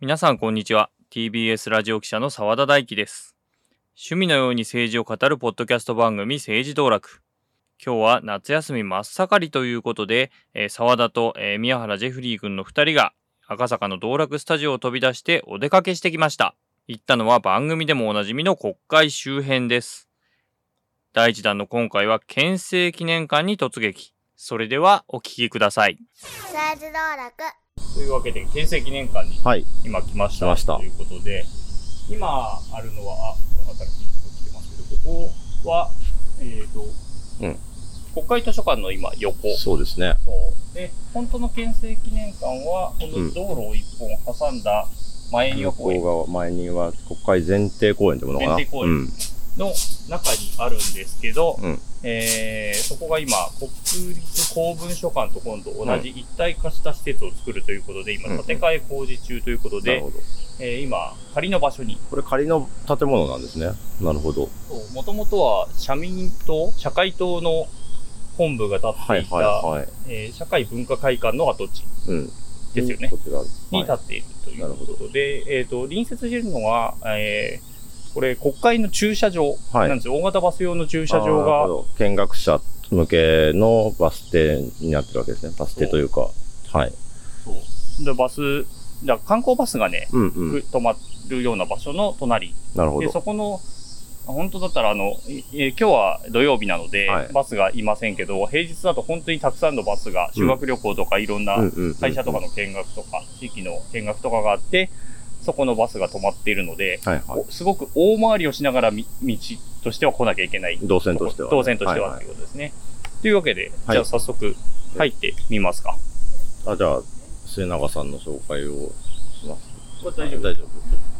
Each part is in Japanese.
皆さんこんにちは TBS ラジオ記者の澤田大樹です趣味のように政治を語るポッドキャスト番組政治道楽今日は夏休み真っ盛りということで、えー、沢田と、えー、宮原ジェフリー君の2人が赤坂の道楽スタジオを飛び出してお出かけしてきました。行ったのは番組でもおなじみの国会周辺です。第1弾の今回は県政記念館に突撃。それではお聞きください。政治道楽。というわけで、県政記念館に今来ました、はい、したということで、今あるのは、あ、新しいとこ来てますけど、ここは、えっ、ー、と、うん。国会図書館の今横。そうですね。そう。で、本当の県政記念館は、この道路を一本挟んだ前庭公園。向前庭国会前庭公園ってものかな。前庭公園の中にあるんですけど、うん、えー、そこが今、国立公文書館と今度同じ一体化した施設を作るということで、今、建て替え工事中ということで、うんうん、えー、今、仮の場所に。これ仮の建物なんですね。なるほど。もともとは社民党、社会党の本部が建っていた、はいはい、えー、社会文化会館の跡地ですよね。こちら、に建っているということで、えっ、ー、と、隣接しているのは、えー、これ、国会の駐車場なんですよ。はい、大型バス用の駐車場が。見学者向けのバス停になってるわけですね。バス停というか。はい。そうでバス、だ観光バスがね、うんうん、止まるような場所の隣。なるほど。で、そこの本当だったら、あの、え今日は土曜日なので、はい、バスがいませんけど、平日だと本当にたくさんのバスが、修学旅行とかいろんな会社とかの見学とか、地域の見学とかがあって、そこのバスが止まっているので、はいはい、すごく大回りをしながら道としては来なきゃいけない。動線としては、ね。動線としてはということですね。はいはい、というわけで、じゃあ早速入ってみますか。あ、じゃあ、末永さんの紹介をします。これ大丈夫大丈夫。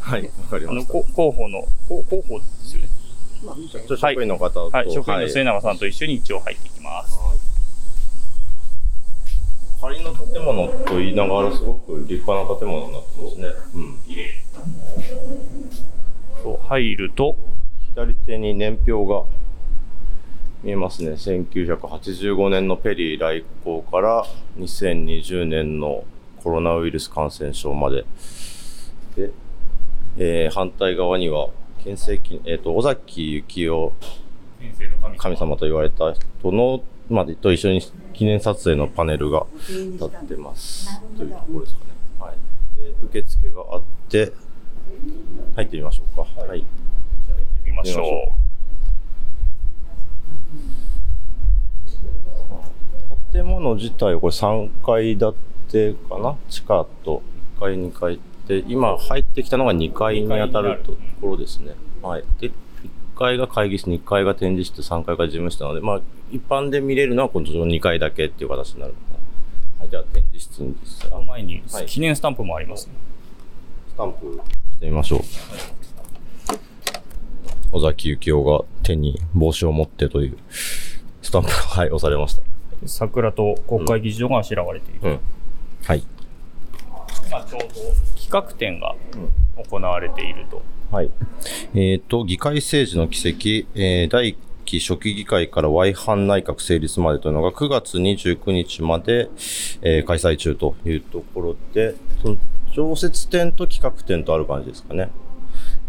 はい、わかりました。あの、広報の、広報ですよね。職員の方と、はい、職員の末永さんと一緒に一応入っていきます。仮の建物と言いながらすごく立派な建物になってますね。うん。そう、入ると。左手に年表が見えますね。1985年のペリー来航から2020年のコロナウイルス感染症まで。で、えー、反対側には県政記、えっ、ー、と、尾崎幸雄神様と言われた人の、まあ、と一緒に記念撮影のパネルが立ってます。というところですかね。はい。で、受付があって、入ってみましょうか。はい。はい、じゃあ行ってみましょう。建物自体はこれ3階建てかな？地下と1階、2階で、今入ってきたのが2階に当たるところですね。はい。で、1階が会議室、2階が展示室、3階が事務室なので、まあ、一般で見れるのはこの2階だけっていう形になるはい、じゃあ展示室に実際。前に記念スタンプもありますね。スタンプしてみましょう。尾崎幸雄が手に帽子を持ってというスタンプが、はい、押されました。桜と国会議事堂があしらわれている。うんうん、はい。今ちょうど企画展が行われていると。はい。えっ、ー、と、議会政治の奇跡、えー、第1期初期議会から Y 班内閣成立までというのが9月29日まで、えー、開催中というところで、常設展と企画展とある感じですかね。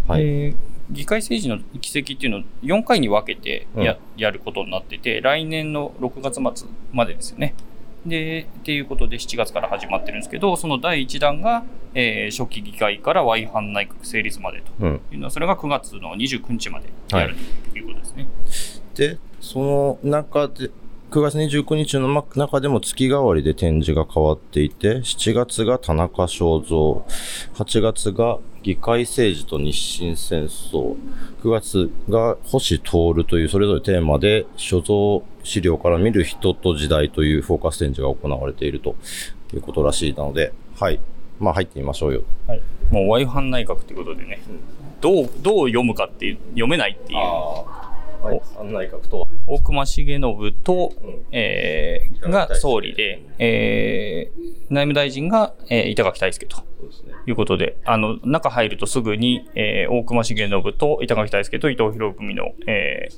はい。えー議会政治の議席っていうのを4回に分けてやうん、やることになってて、来年の6月末までですよね。で、っていうことで7月から始まってるんですけど、その第1弾が、えー、初期議会から Y 班内閣成立までと。いうのは、うん、それが9月の29日までやるということですね。はい、で、その中で、9月29日の中でも月替わりで展示が変わっていて、7月が田中正造、8月が議会政治と日清戦争、9月が星徹というそれぞれテーマで所蔵資料から見る人と時代というフォーカス展示が行われているということらしいなので、はい。まあ入ってみましょうよ。はい。もう Y 班内閣ということでね、うん、どう、どう読むかっていう、読めないっていう。はい、案内閣と大隈重信と、うん、えー、が総理で、えー、内務大臣が、えー、板垣大輔と。いうことで、あの、中入るとすぐに、えー、大隈重信と板垣大輔と伊藤博文の、え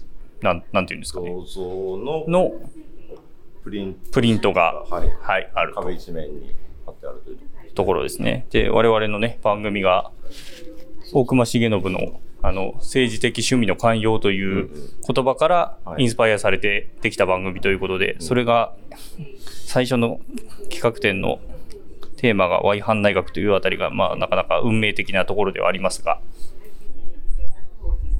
ー、なん、なんていうんですかね。ののプリント。プリントが、はい。はい、あると。壁一面に貼ってあるというところですね。で、我々のね、番組が、大隈重信の、あの、政治的趣味の寛容という言葉からはい。インスパイアされてできた番組ということで、それが、最初の企画展のテーマが Y 反内学というあたりが、まあ、なかなか運命的なところではありますが、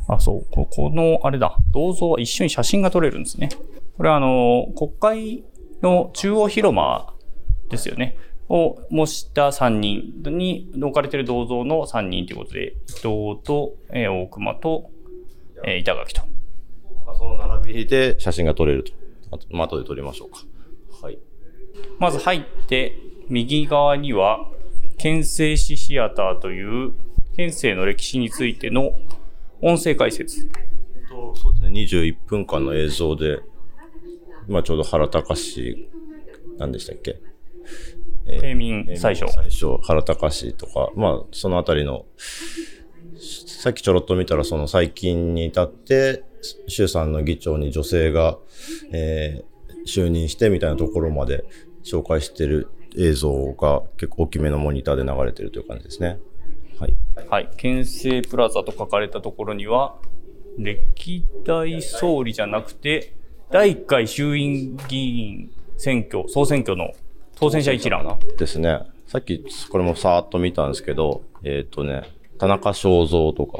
あ、そう、ここの、あれだ、銅像は一緒に写真が撮れるんですね。これはあの、国会の中央広間ですよね。を模した3人に置かれている銅像の3人ということで、伊藤と、えー大熊と、えー板垣と。まあその並びで写真が撮れると。あと、まあ、後で撮りましょうか。はい。まず入って、右側には、県政史シアターという、県政の歴史についての音声解説。とそうですね、21分間の映像で、まあちょうど原隆史、何でしたっけ？平民最初。最初、原隆史とか、まあそのあたりの、さっきちょろっと見たら、その最近に至って、衆参の議長に女性が、えー就任してみたいなところまで紹介してる映像が結構大きめのモニターで流れてるという感じですね。はい。はい。県政プラザと書かれたところには、歴代総理じゃなくて、第1回衆院議員選挙、総選挙の当選者一覧。ですね。さっきこれもさーっと見たんですけど、えっ、とね、田中正造とか、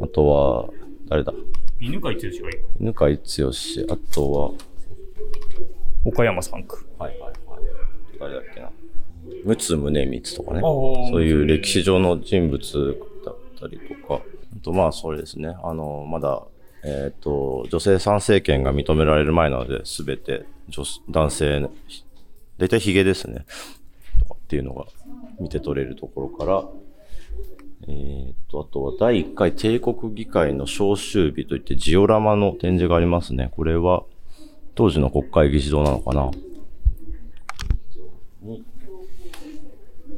あとは、誰だ？犬飼剛がいる。犬飼剛、あとは、岡山3区。はいはいはい。誰だっけな。陸奥宗光とかね。ーそういう歴史上の人物だったりとか、あとまあそれですね。あの、まだ、えっ、と、女性参政権が認められる前なので、すべて女男性の、大体ヒゲですね。とかっていうのが見て取れるところから、えっ、と、あとは第1回帝国議会の召集日といってジオラマの展示がありますね。これは当時の国会議事堂なのかな。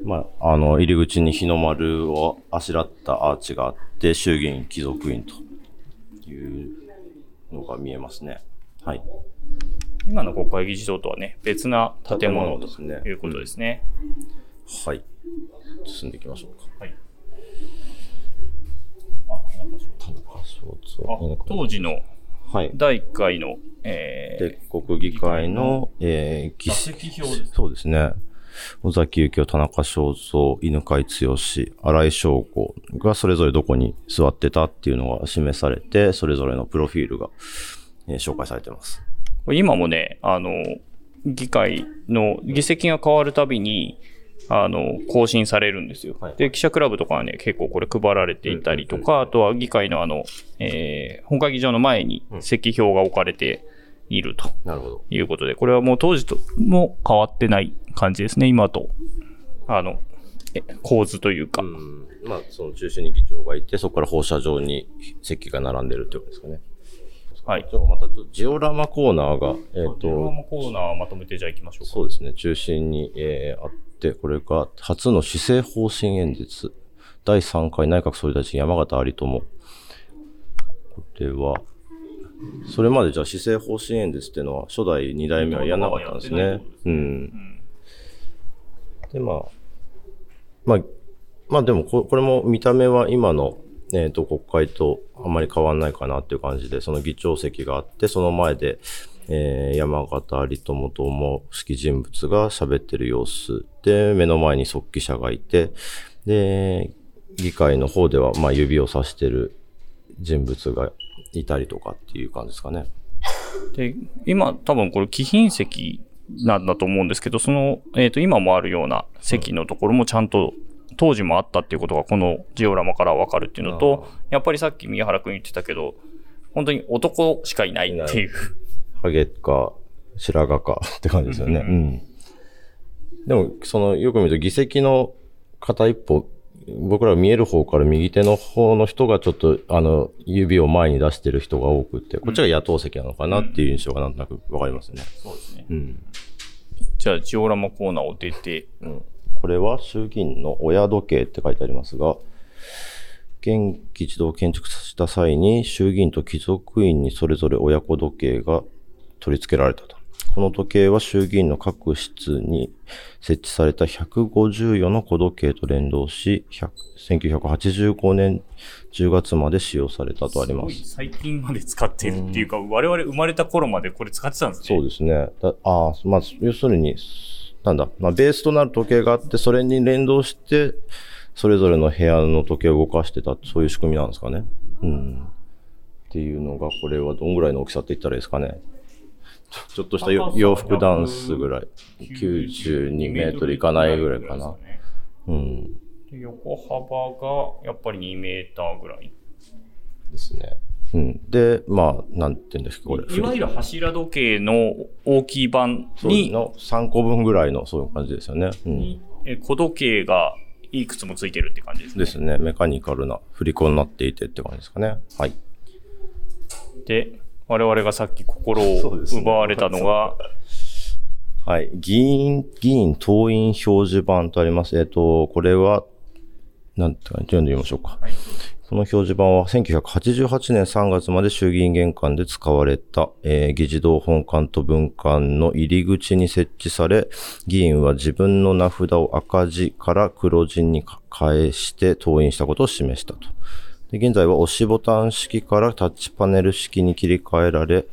まあ、あの、入り口に日の丸をあしらったアーチがあって、衆議院貴族院というのが見えますね。はい。今の国会議事堂とはね、別な建物と建物ですねいうことですね。はい。進んでいきましょうか。はい。あ、なんかそう田中正あ造。当時のはい。第1回の、えー、帝国議会の、えー、議座席表です。そうですね。尾崎幸雄、田中正造、犬飼剛、荒井翔子がそれぞれどこに座ってたっていうのが示されて、それぞれのプロフィールが、えー紹介されてます。今もね、あの、議会の議席が変わるたびに、あの、更新されるんですよ。はいで、記者クラブとかはね、結構これ配られていたりとか、あとは議会のあの、えー本会議場の前に席表が置かれているとなるほど。いうことで、これはもう当時とも変わってない感じですね、今と。あの、え構図というか。うん。まあ、その中心に議長がいて、そこから放射状に席が並んでるってことですかね。はい。ちょっとまたちょっとジオラマコーナーが、えっ、ドラと、マコーナーまとめてじゃあ行きましょうか。そうですね、中心に、えーあって、これが初の施政方針演説。第3回内閣総理大臣山形有朋。これは、それまでじゃあ施政方針演説っていうのは初代2代目はやらなかったんですね。うん。で、まあ、まあ、まあでもこ、これも見た目は今の、えっ、と、国会とあんまり変わんないかなっていう感じで、その議長席があって、その前で、えー山形有朋と思う式人物が喋ってる様子で、目の前に側記者がいて、で、議会の方では、まあ指を指してる人物がいたりとかっていう感じですかね。で、今多分これ貴賓席なんだと思うんですけど、その、えっ、と、今もあるような席のところもちゃんと当時もあったっていうことがこのジオラマからわかるっていうのと、やっぱりさっき宮原くん言ってたけど、本当に男しかいないっていう。ハゲか、白髪かって感じですよね。ううんん。でも、その、よく見ると議席の片一歩、僕ら見える方から右手の方の人がちょっと、あの、指を前に出してる人が多くて、こっちが野党席なのかなっていう印象がなんとなくわかりますね。そうですね。うん。じゃあ、ジオラマコーナーを出て、うん。これは衆議院の親時計って書いてありますが、現議事堂を建築した際に衆議院と貴族院にそれぞれ親子時計が取り付けられたと。この時計は衆議院の各室に設置された154の小時計と連動し、1985年10月まで使用されたとありますす。最近まで使っているっていうか、我々生まれた頃までこれ使ってたんですね。そうですね。だあまあ、要するに、なんだ、まあ、ベースとなる時計があって、それに連動して、それぞれの部屋の時計を動かしてた、そういう仕組みなんですかね。うん。っていうのが、これはどんぐらいの大きさって言ったらいいですかね。ちょっとした洋服ダンスぐらい。92メートルいかないぐらいかな。うん。で横幅がやっぱり2メーターぐらい。ですね。うん。で、まあ、なんて言うんですか、これ。いわゆる柱時計の大きい版に、の3個分ぐらいの、そういう感じですよね。うん。にえ小時計がいくつもついてるって感じですね。ですね。メカニカルな振り子になっていてって感じですかね。はい。で、我々がさっき心を奪われたのが、はい。議員、議員党員表示板とあります。えっ、と、これは、なんていうか、読んでみましょうか。はいこの表示板は1988年3月まで衆議院玄関で使われた、えー議事堂本館と文館の入り口に設置され、議員は自分の名札を赤字から黒字に変えして登院したことを示したと。で現在は押しボタン式からタッチパネル式に切り替えられ、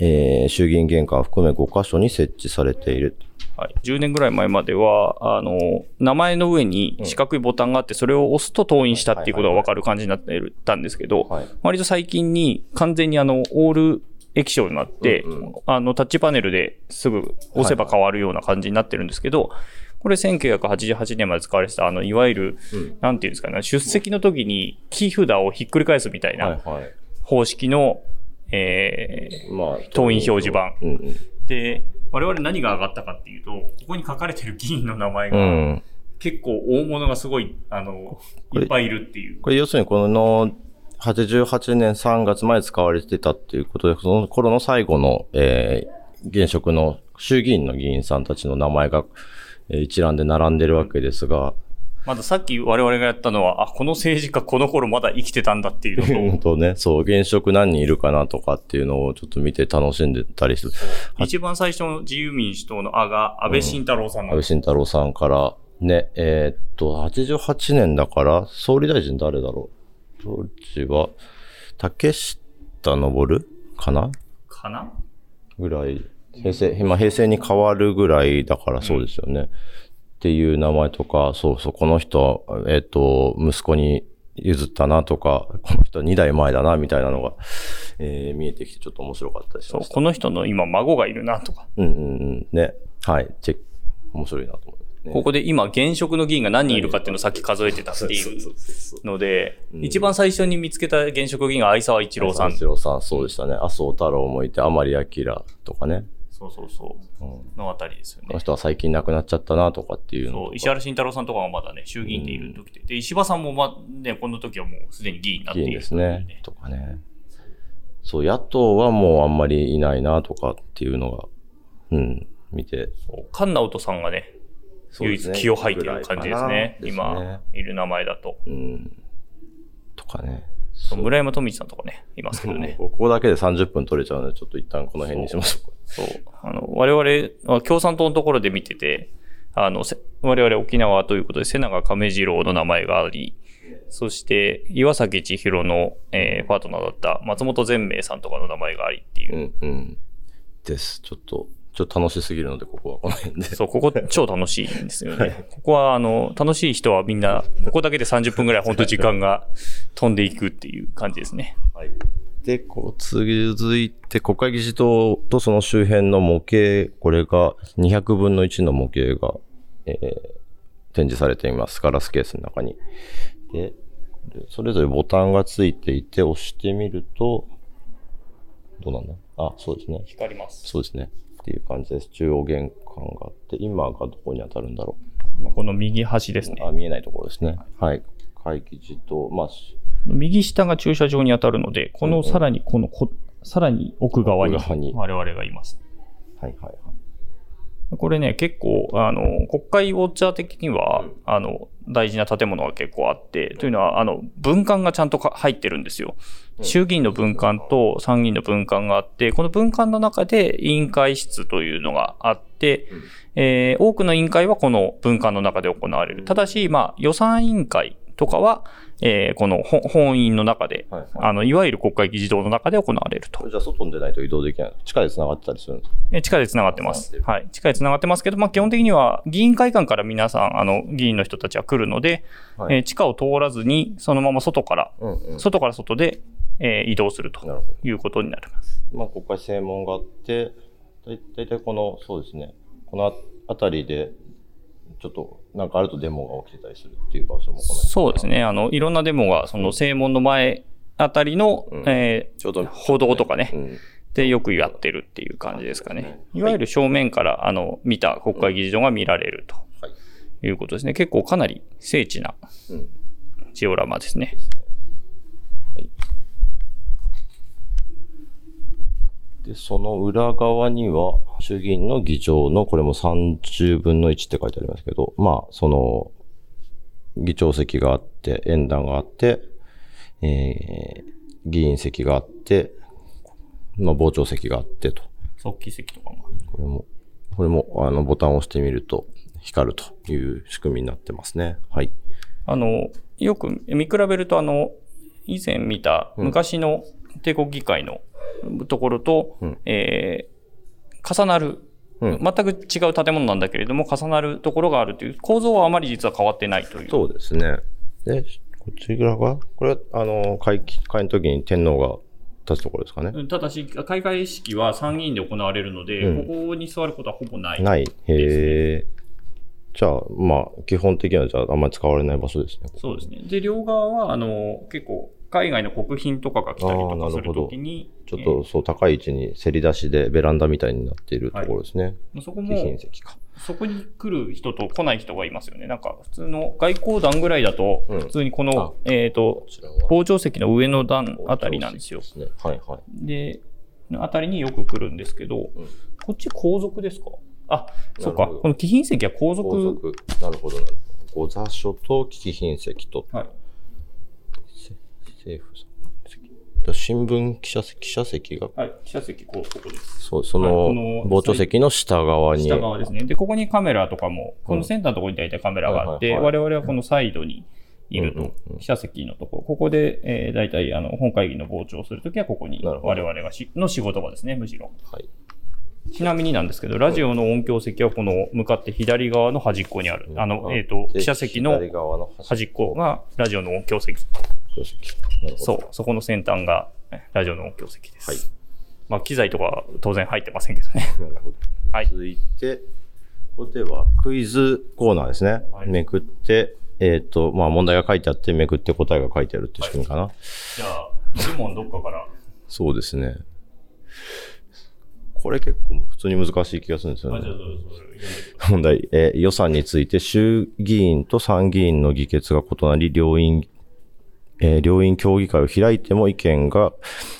えー衆議院玄関を含め5箇所に設置されている。はい、10年ぐらい前までは、あの、名前の上に四角いボタンがあって、それを押すと登院したっていうことがわかる感じになってたんですけど、はい。割と最近に完全にあの、オール液晶になって、うんうん。あの、タッチパネルですぐ押せば変わるような感じになってるんですけど、これ1988年まで使われてた、あの、いわゆる、うん。なんていうんですかね、出席の時に木札をひっくり返すみたいなはい。方式の、えーまあ、党員表示板。うんうん。で、我々何が上がったかっていうと、ここに書かれてる議員の名前が、うん。結構大物がすごい、あの、いっぱいいるっていう。これ要するにこの88年3月まで使われてたっていうことで、その頃の最後の、えー現職の衆議院の議員さんたちの名前が、えー一覧で並んでるわけですが、まださっき我々がやったのは、あ、この政治家この頃まだ生きてたんだっていうのと、とね、そう、現職何人いるかなとかっていうのをちょっと見て楽しんでたりする。一番最初の自由民主党のあが安倍晋太郎さんなん。安倍晋太郎さんから、ね、えーっと、88年だから、総理大臣誰だろう？当時は、竹下登かな？かな？ぐらい、平成、今平成に変わるぐらいだからそうですよね。っていう名前とか、そうそう、この人、えっ、と、息子に譲ったなとか、この人2代前だな、みたいなのが、えー見えてきてちょっと面白かったりし。この人の今孫がいるなとか。うんうんうん。ね。はい。チェック。面白いなと思いますね。ここで今現職の議員が何人いるかっていうのをさっき数えてたっていうので、うん一番最初に見つけた現職議員が相沢一郎さん。一郎さん、そうでしたね。麻生太郎もいて、甘利明とかね。そうそうそう。うんのあたりですよねこの。人は最近亡くなっちゃったなとかっていうの石原慎太郎さんとかがまだね、衆議院でいる時で。で、石破さんもま、ね、この時はもうすでに議員になっている議員ですね。とかね。そう、野党はもうあんまりいないなとかっていうのが、うん、見て。菅直人さんがね、唯一気を吐いてる感じですね。ぐらいかな今、いる名前だと。うん。とかね。村山富一さんとかね、いますけどね。ここだけで30分取れちゃうので、ちょっと一旦この辺にしましょうか。そう。あの、我々は共産党のところで見てて、あの、せ我々沖縄ということで、瀬長亀次郎の名前があり、そして、岩崎千尋の、えーパートナーだった松本善明さんとかの名前がありっていうう。ん、うん。です。ちょっと、ちょっと楽しすぎるので、ここはこの辺で。そう、ここ超楽しいんですよね。ここは、あの、楽しい人はみんな、ここだけで30分ぐらい本当時間が飛んでいくっていう感じですね。はい。で、こう、続いて、国会議事堂とその周辺の模型、これが200分の1の模型が、えー展示されています。ガラスケースの中に。で、でそれぞれボタンがついていて、押してみると、どうなんだ？あ、そうですね。光ります。そうですね。っていう感じです。中央玄関があって、今がどこに当たるんだろこの右端ですねう。。あ、見えないところですね。はい。会議事堂、まあ、右下が駐車場に当たるので、このさらに、このこ、さらに奥側に奥側に我々がいます。はいはいはい。これね、結構、あの、国会ウォッチャー的には、うんあの、大事な建物が結構あって、というのは、あの、文館がちゃんとか入ってるんですよ。うん衆議院の文館と参議院の文館があって、この文館の中で委員会室というのがあって、うんえー多くの委員会はこの文館の中で行われる。ただし、まあ、予算委員会とかは、えーこの本本院の中で、はいはいあの、いわゆる国会議事堂の中で行われるとじゃあ外に出ないと移動できない。地下で繋がってたりするんですえ地下で繋がってますはい。地下で繋がってますけど、まあ、基本的には議員会館から皆さん、あの、議員の人たちは来るので、かはい。えー地下を通らずに、そのまま外から、うんうん。外から外で、えー移動すると。いうことになります。まあ、国会正門があって、だいたいたいこの、そうですね、この辺りで、ちょっと、なんかあるとデモが起きてたりするっていう場所もそうですね。あの、いろんなデモが、その正門の前あたりの、うんえちょうど、ー歩道とかね、うん。でよくやってるっていう感じですかねいわゆる正面から、あの、見た国会議事堂が見られるとはい。いうことですね。結構かなり精緻なうん。ジオラマですね。はい。で、その裏側には、衆議院の議長の、これも30分の1って書いてありますけど、まあ、その、議長席があって、演壇があって、えー、議員席があって、まあ、傍聴席があってと。即帰席とかも。これも、これも、あの、ボタンを押してみると、光るという仕組みになってますね。はい。あの、よく見比べると、あの、以前見た昔の帝国議会のところと、うんえー重なる、うん全く違う建物なんだけれども、重なるところがあるという、構造はあまり実は変わってないという。そうですね。で、こっち側が、これは、あの、会期、会の時に天皇が立つところですかね？ただし、開会式は参議院で行われるので、うんここに座ることはほぼない。ない。へえ。じゃあ、まあ、基本的には、じゃあ、あんまり使われない場所ですね。そうですね。で、両側は、あの、結構、海外の国賓とかが来たりとかするるほどときに、ちょっと、そう、高い位置にせり出しでベランダみたいになっているところですね。えーそこも、席か。そこに来る人と来ない人がいますよね。なんか、普通の外交団ぐらいだと、うん普通にこの、えっ、と。傍聴席の上の段あたりなんですよ。ね。はいはい。で、あたりによく来るんですけど、うんこっち皇族ですか？あ、そうか。この貴賓席は皇族。皇族。なるほど、なるほど。御座所と貴賓席と、はい。せ政府新聞記者席、記者席が、はい。記者席、こう、ここです。そう、そはいの傍聴席の下側に。下側ですね。で、ここにカメラとかも、このセンターのところに大体カメラがあって、我々はこのサイドにいると、記者席のところ、ここで、えー、大体あの本会議の傍聴をするときは、ここに我々がしの仕事場ですね、むしろ。はい。ちなみになんですけど、ラジオの音響席はこの向かって左側の端っこにある。あの、えっ、と、で記者席の端端っこがラジオの音響席。そう、そこの先端がえラジオの音響席です。はいまあ、機材とかは当然入ってませんけどね。なるほど。はい続いて、ここではクイズコーナーですね。はいめくって、えっ、と、まあ問題が書いてあって、めくって答えが書いてあるっていう仕組みかな。じゃあ、1問どっかから。そうですね。これ結構普通に難しい気がするんですよね。問題、えー予算について衆議院と参議院の議決が異なり、両院、えー両院協議会を開いても意見が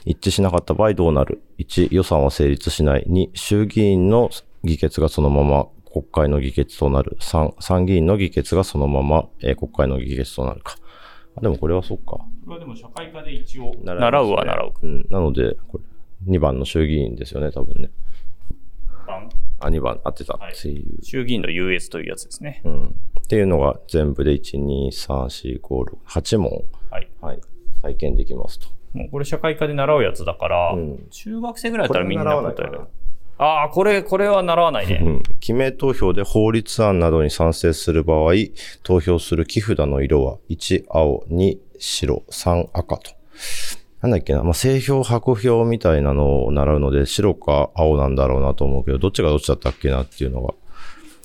一致しなかった場合どうなる ?1、予算は成立しない。2、衆議院の議決がそのまま国会の議決となる。3、参議院の議決がそのまま、えー国会の議決となるか。あでもこれはそっか。これはでも社会科で一応、習うは習う。うん。なので、これ、2番の衆議院ですよね、多分ね。番あ、2番合ってたっていう。衆議院の US というやつですね。うん。っていうのが全部で1、2、3、4、5、6、8問、はい。はい、体験できますと。もうこれ社会科で習うやつだから、うん中学生ぐらいだったらみんな答える。ああ、これ、これは習わないね。うん。記名投票で法律案などに賛成する場合、投票する木札の色は1、青、2、白、3、赤と。なんだっけな、まあ、製票、白票みたいなのを習うので、白か青なんだろうなと思うけど、どっちがどっちだったっけなっていうのが、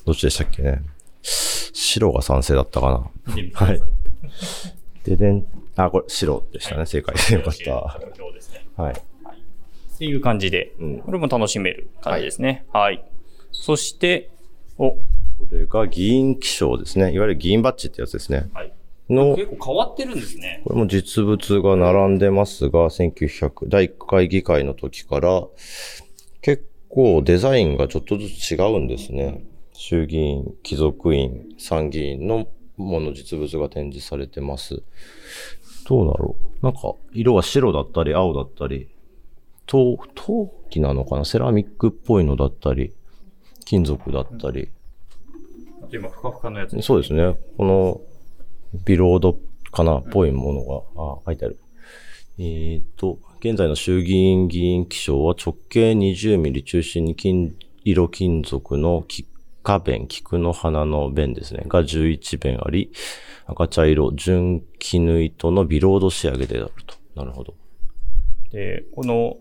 どっちでしたっけね。白が賛成だったかな。はい ででん、あ、これ白でしたね。正解でよかった。はい。っていう感じで、うんこれも楽しめる感じですね。はい。そして、お、これが議員記章ですね。いわゆる議員バッジってやつですね。はい。の、結構変わってるんですね。これも実物が並んでますが、1900、第1回議会の時から、結構デザインがちょっとずつ違うんですね。衆議院、貴族院、参議院のもの実物が展示されてます。どうだろうなんか、色は白だったり、青だったり、陶、陶器なのかなセラミックっぽいのだったり、金属だったり。あと今、ふかふかのやつ。そうですね。この、ビロードかなっぽいものが、あ、書いてある。えーっと、現在の衆議院議員記章は直径20ミリ中心に金色金属の菊花弁、菊の花の弁ですね。が11弁あり、赤茶色、純絹糸のビロード仕上げであると。なるほど。で、この、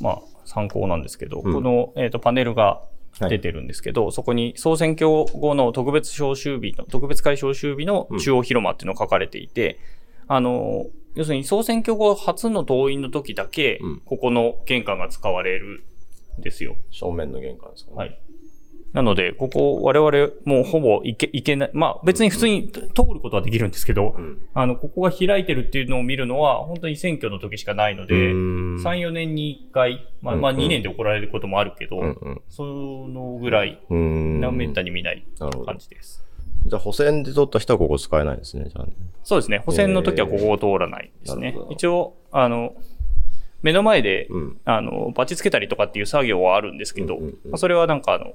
まあ、参考なんですけど、うんこの、えっ、と、パネルが出てるんですけど、そこに総選挙後の特別招集日の、特別会招集日の中央広間っていうのが書かれていて、あの、要するに総選挙後初の党員の時だけ、うんここの玄関が使われるんですよ。正面の玄関ですかね。はい。なので、ここ、我々、もうほぼ行け、行けない。まあ、別に普通に通ることはできるんですけど、うん。あの、ここが開いてるっていうのを見るのは、本当に選挙の時しかないので、うーん3、4年に1回、まあ、まあうんうん2年で怒られることもあるけど、うんうん。そのぐらい、うーん。なめったに見ない感じです。じゃあ補選で取った人はここ使えないですね、じゃあね。そうですね。補選の時はここを通らないですね一応、あの、目の前で、うん。あの、バッチつけたりとかっていう作業はあるんですけど、うんうんうんまあそれはなんかあの、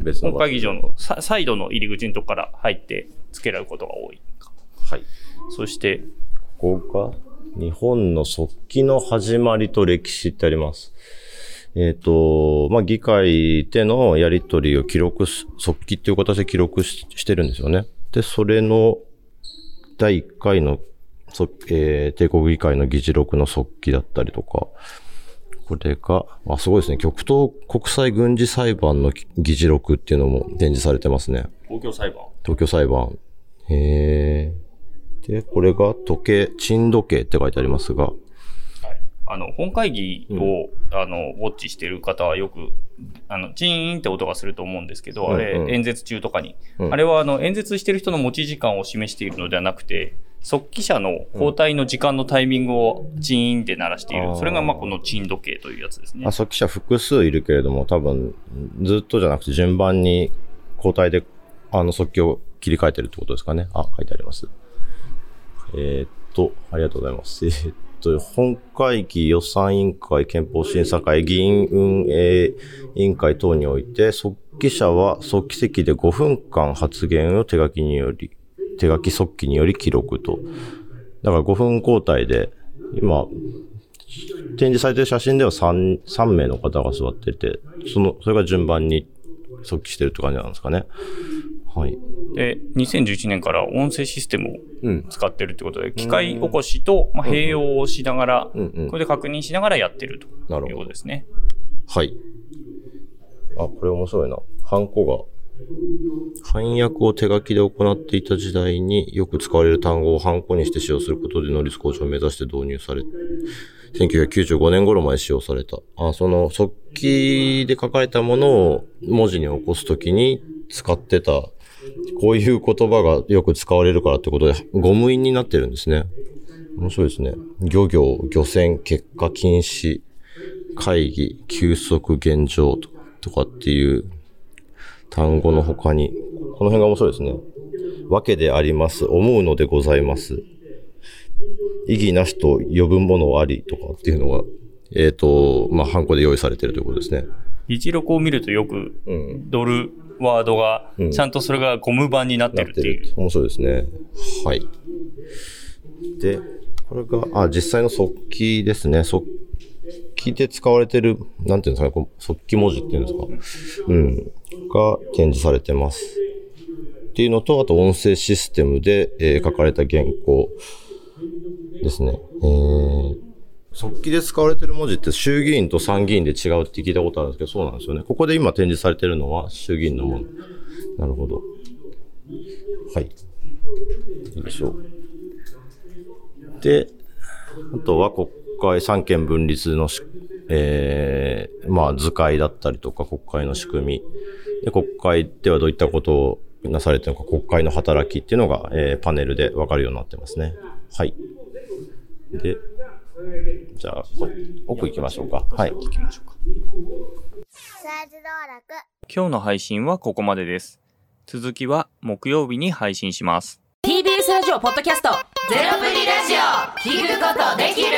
別の本会議場のササイドの入り口のとこから入ってつけられることが多い。はい。そして、ここが、日本の速記の始まりと歴史ってあります。えっ、と、まあ、議会でのやりとりを記録す、速記っていう形で記録ししてるんですよね。で、それの第1回の、そえー帝国議会の議事録の速記だったりとか、これが、あ、すごいですね。極東国際軍事裁判の議事録っていうのも展示されてますね。東京裁判。東京裁判。へー。で、これが時計、珍時計って書いてありますが、あの、本会議を、あの、ウォッチしてる方はよく、あの、チーンって音がすると思うんですけど、あれ、うんうん演説中とかに。うんあれは、あの、演説してる人の持ち時間を示しているのではなくて、速記者の交代の時間のタイミングをチーンって鳴らしている。あーそれが、まあ、このチーン時計というやつですねあ、。速記者複数いるけれども、多分、ずっとじゃなくて順番に交代で、あの、速記を切り替えてるってことですかね。あ、書いてあります。えーっと、ありがとうございます。えーっと、本会議予算委員会、憲法審査会、議員運営委員会等において、速記者は速記席で5分間発言を手書きにより、手書き速記により記録と。だから5分交代で、今、展示されてる写真では 3, 3名の方が座ってて、その、それが順番に即帰してるって感じなんですかね。はい。で、2011年から音声システムをうん。使ってるってことで、機械起こしと、まあ、併用をしながら、うんうんこれで確認しながらやってるということですね。はい。あ、これ面白いな。ハンコが。翻訳を手書きで行っていた時代によく使われる単語をハンコにして使用することで能率向上を目指して導入され、1995年頃まで使用された。あ、その速記で書かれたものを文字に起こすときに使ってた、こういう言葉がよく使われるからってことで、ゴム印になってるんですね。面白いですね。漁業、漁船、結果禁止、会議、休息現状ととかっていう単語の他に、この辺が面白いですね。わけであります。思うのでございます。意義なしと呼ぶものありとかっていうのが、えっ、と、まあ、ハンコで用意されてるということですね。議事録を見るとよくうん。ドルワードがうん、ちゃんとそれがゴム版になってなってるっていう。る。面白いですね。はい。で、これが、あ、実際の速記ですね。速記で使われてる、なんていうんですかね、こう速記文字っていうんですか？うん。が展示されてます。っていうのと、あと音声システムで、えー書かれた原稿ですね。えー速記で使われてる文字って衆議院と参議院で違うって聞いたことあるんですけど、そうなんですよね。ここで今展示されてるのは衆議院のもの。なるほど。はい。いいしょ。で、あとは国会三権分立のし、えー、まあ図解だったりとか国会の仕組み。で、国会ではどういったことをなされてるのか、国会の働きっていうのが、えーパネルでわかるようになってますね。はい。で、じゃあ、こ奥行きましょうか。はい。行きましょうか。今日の配信はここまでです。続きは木曜日に配信します。TBS ラジオポッドキャストゼロプリラジオ聞くことできる。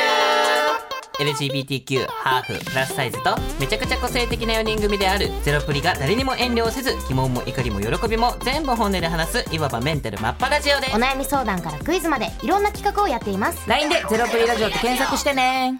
LGBTQ ハーフプラスサイズとめちゃくちゃ個性的な4人組である。ゼロプリが誰にも遠慮せず疑問も怒りも喜びも全部本音で話すいわばメンタルマッパラジオでお悩み相談からクイズまでいろんな企画をやっています。LINE でゼロプリラジオって検索してね